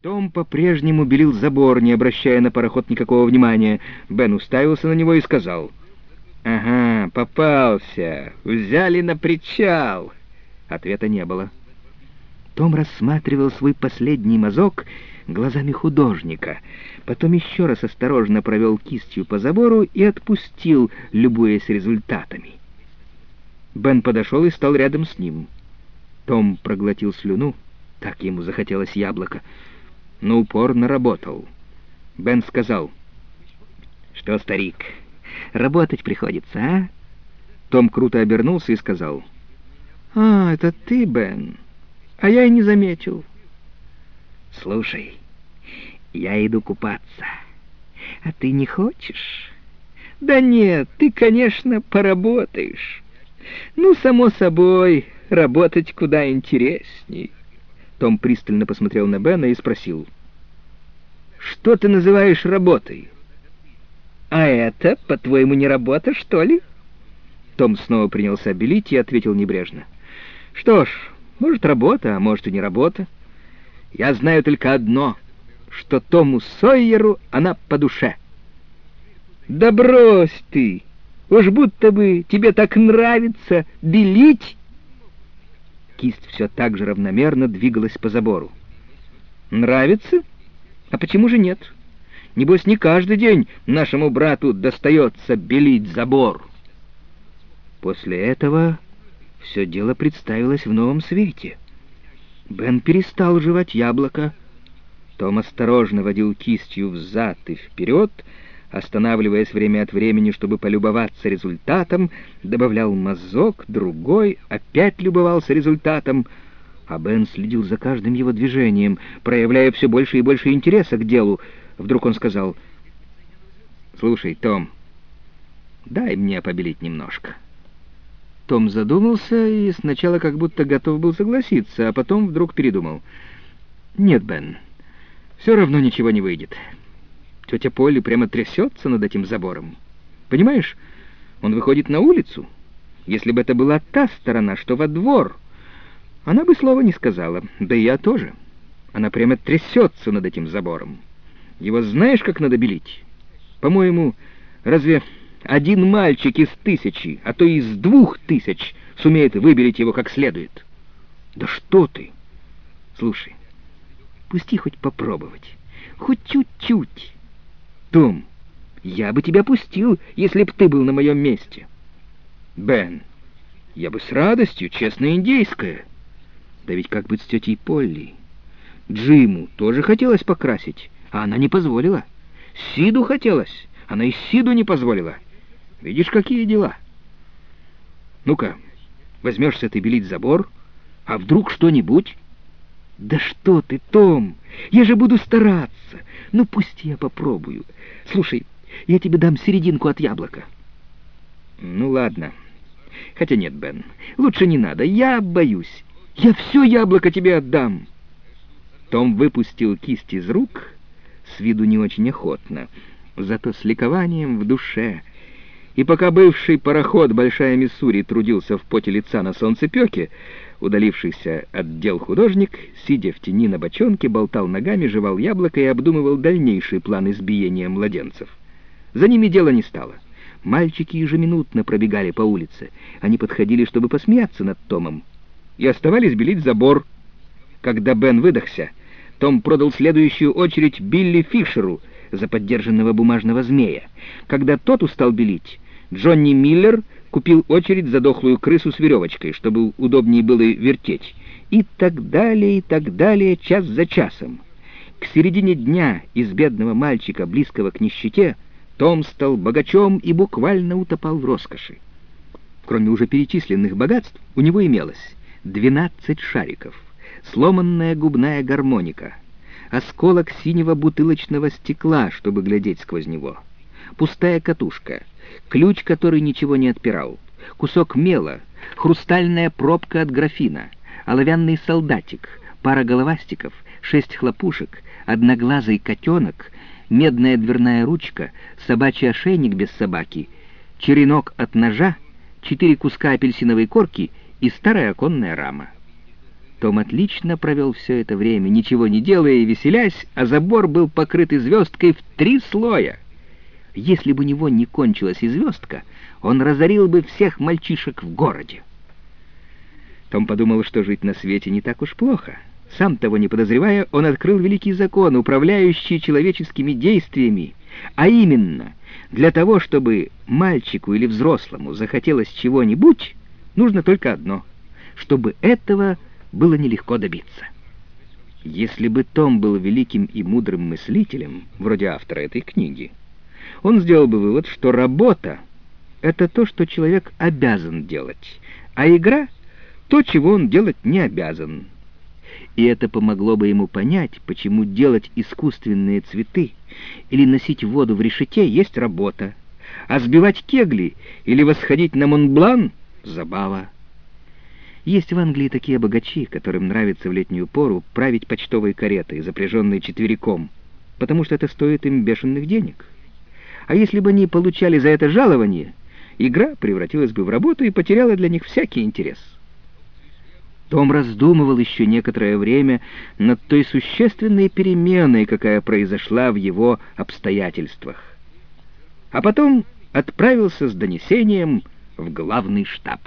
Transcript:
Том по-прежнему белил забор, не обращая на пароход никакого внимания. Бен уставился на него и сказал, «Ага, попался, взяли на причал». Ответа не было. Том рассматривал свой последний мазок глазами художника, потом еще раз осторожно провел кистью по забору и отпустил, любуясь результатами. Бен подошел и стал рядом с ним. Том проглотил слюну, так ему захотелось яблоко но упорно работал. Бен сказал, «Что, старик, работать приходится, а?» Том круто обернулся и сказал, «А, это ты, Бен, а я и не заметил». «Слушай, я иду купаться, а ты не хочешь?» «Да нет, ты, конечно, поработаешь. Ну, само собой, работать куда интересней». Том пристально посмотрел на Бена и спросил. «Что ты называешь работой?» «А это, по-твоему, не работа, что ли?» Том снова принялся белить и ответил небрежно. «Что ж, может, работа, а может и не работа. Я знаю только одно, что Тому Сойеру она по душе». «Да брось ты! Уж будто бы тебе так нравится белить!» Кисть все так же равномерно двигалась по забору. «Нравится? А почему же нет? Небось, не каждый день нашему брату достается белить забор». После этого все дело представилось в новом свете. Бен перестал жевать яблоко. Том осторожно водил кистью взад и вперед, останавливаясь время от времени, чтобы полюбоваться результатом, добавлял мазок, другой, опять любовался результатом, а Бен следил за каждым его движением, проявляя все больше и больше интереса к делу. Вдруг он сказал, «Слушай, Том, дай мне побелить немножко». Том задумался и сначала как будто готов был согласиться, а потом вдруг передумал. «Нет, Бен, все равно ничего не выйдет». Тетя Полли прямо трясется над этим забором. Понимаешь, он выходит на улицу. Если бы это была та сторона, что во двор, она бы слова не сказала, да и я тоже. Она прямо трясется над этим забором. Его знаешь, как надо белить? По-моему, разве один мальчик из тысячи, а то из двух тысяч сумеет выбелить его как следует? Да что ты! Слушай, пусти хоть попробовать, хоть чуть-чуть. Том, я бы тебя пустил, если б ты был на моем месте. Бен, я бы с радостью, честно индейская. Да ведь как быть с тетей Полли? Джиму тоже хотелось покрасить, а она не позволила. Сиду хотелось, она и Сиду не позволила. Видишь, какие дела? Ну-ка, возьмешься ты белить забор, а вдруг что-нибудь... «Да что ты, Том! Я же буду стараться! Ну, пусть я попробую. Слушай, я тебе дам серединку от яблока». «Ну, ладно. Хотя нет, Бен, лучше не надо. Я боюсь. Я все яблоко тебе отдам». Том выпустил кисть из рук, с виду не очень охотно, зато с ликованием в душе. И пока бывший пароход «Большая Миссури» трудился в поте лица на солнцепеке, Удалившийся от дел художник, сидя в тени на бочонке, болтал ногами, жевал яблоко и обдумывал дальнейший план избиения младенцев. За ними дело не стало. Мальчики ежеминутно пробегали по улице. Они подходили, чтобы посмеяться над Томом. И оставались белить забор. Когда Бен выдохся, том продал следующую очередь Билли Фишеру за поддержанного бумажного змея. Когда тот устал белить, Джонни Миллер купил очередь за дохлую крысу с веревочкой, чтобы удобнее было вертеть, и так далее, и так далее, час за часом. К середине дня из бедного мальчика, близкого к нищете, Том стал богачом и буквально утопал в роскоши. Кроме уже перечисленных богатств, у него имелось 12 шариков, сломанная губная гармоника, осколок синего бутылочного стекла, чтобы глядеть сквозь него, пустая катушка — ключ, который ничего не отпирал, кусок мела, хрустальная пробка от графина, оловянный солдатик, пара головастиков, шесть хлопушек, одноглазый котенок, медная дверная ручка, собачий ошейник без собаки, черенок от ножа, четыре куска апельсиновой корки и старая оконная рама. Том отлично провел все это время, ничего не делая и веселясь, а забор был покрыт звездкой в три слоя. Если бы у него не кончилась и звездка, он разорил бы всех мальчишек в городе. Том подумал, что жить на свете не так уж плохо. Сам того не подозревая, он открыл великий закон, управляющий человеческими действиями, а именно, для того, чтобы мальчику или взрослому захотелось чего-нибудь, нужно только одно — чтобы этого было нелегко добиться. Если бы Том был великим и мудрым мыслителем, вроде автора этой книги, он сделал бы вывод, что работа — это то, что человек обязан делать, а игра — то, чего он делать не обязан. И это помогло бы ему понять, почему делать искусственные цветы или носить воду в решете есть работа, а сбивать кегли или восходить на Монблан — забава. Есть в Англии такие богачи, которым нравится в летнюю пору править почтовой каретой, запряженной четвериком, потому что это стоит им бешеных денег. А если бы они получали за это жалование, игра превратилась бы в работу и потеряла для них всякий интерес. Том раздумывал еще некоторое время над той существенной переменой, какая произошла в его обстоятельствах. А потом отправился с донесением в главный штаб.